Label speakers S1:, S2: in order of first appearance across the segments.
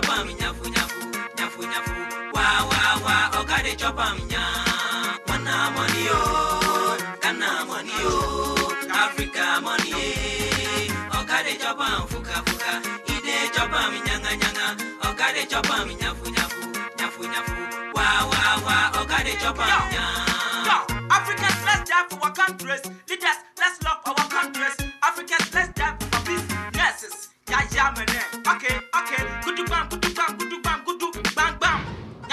S1: chop am nyafu nyafu, nyafu nyafu. Wa wa wa, Oga de chop am nya. Ghana money, oh, Ghana money, oh, Africa money, eh. Oga de chop am fuka fuka, he dey chop am nyanga nyanga. Oga de chop am nyafu nyafu, nyafu nyafu. Wa wa wa, Oga de chop am nya.
S2: Yo, Africans, let's die for our countries. Leaders,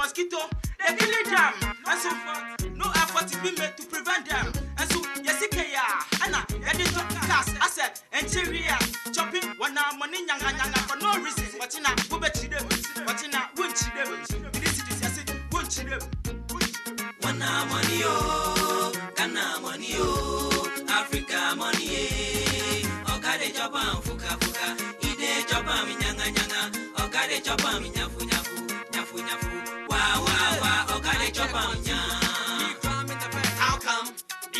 S2: mosquito. They killing them. And so no effort is being made to prevent them. And so yesikaya, Anna, yadi to cast, I said, interior, chopping, one now money nyanga nyanga for no reason. Watching out, who bet you them, watching out, won't you them. This is yes, won't you them.
S1: Ghana money, oh, Ghana money, oh, Africa money, eh. Oga de chop fuka fuka,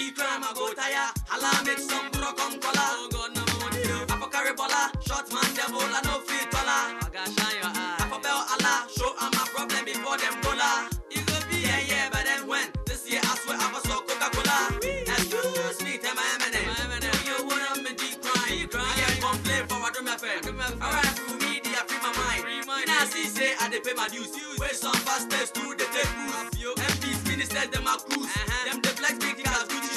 S3: come? Crime I go tire. Hala make some bro come collar. Oh God, no money. I for carry baller. Short man devil, I no fit taller. I got shine your eye. I for bell Allah. Show am my problem before them bola. You go be yeah yeah, but then when this year I swear I for so Coca Cola. Excuse me, tell my Eminem. You wanna me deep crime? I get complain for what do me fair. Alright, through media, free my mind. Now see say I dey pay my dues. Where some pastors too they take boost. MPs, ministers, them a cruise. Uh-huh. Them they flex big cars, Gucci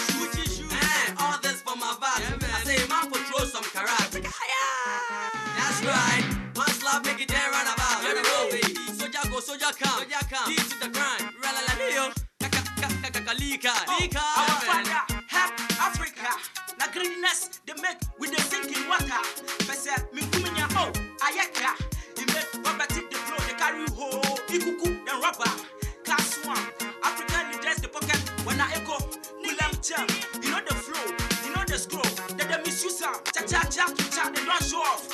S3: Soldier go, soldier come. Deep to the grind. Rala la leo. Kaka kaka kaka lika. Oh, lika.
S2: Our father, help Africa. Na greenness they make with the sinking water. Oh. He make rubber tip the flow they carry ho ikuku then rubber. Class one. African leaders the pocket when I echo. Jam. You know the flow. You know the scroll. They they misuse am. Cha cha cha cha they don't show off.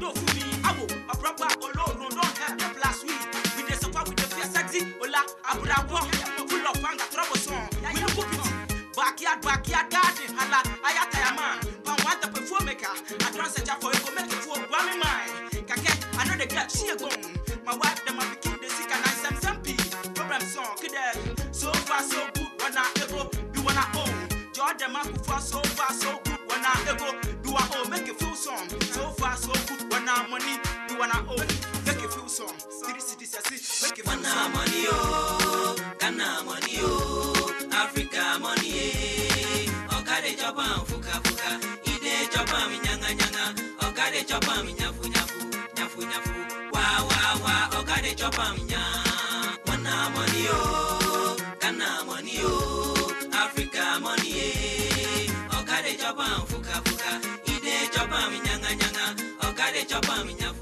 S2: Do for me. Awo. A proper oloro don't help them plus we. We dey suffer with the fear sexy. Ola. Abrabo. Full of anger. Troublesome. We no cook it. Backyard, backyard garden, hala, ayata ya man. Pan want the perfume maker. I don't for you make it for me mine. Kake, I know the girl, she gone. My wife, them a begin the sick and I some some pee. Problem song, kid So far, so good, when I ego, what I own. Them a so far, so good, when I ego, do I own. Make it feel some. So far, so good, when I money, do what I own. Make it feel some. Three cities, I see, make it feel
S1: Ghana
S2: some.
S1: money, oh, Ghana money, oh, Africa money, eh. Oga de chop am fuka fuka, he dey chop am nyanga nyanga. Oga de chop am nyafu nyafu, nyafu nyafu. Wa wa wa, Oga de chop am Oga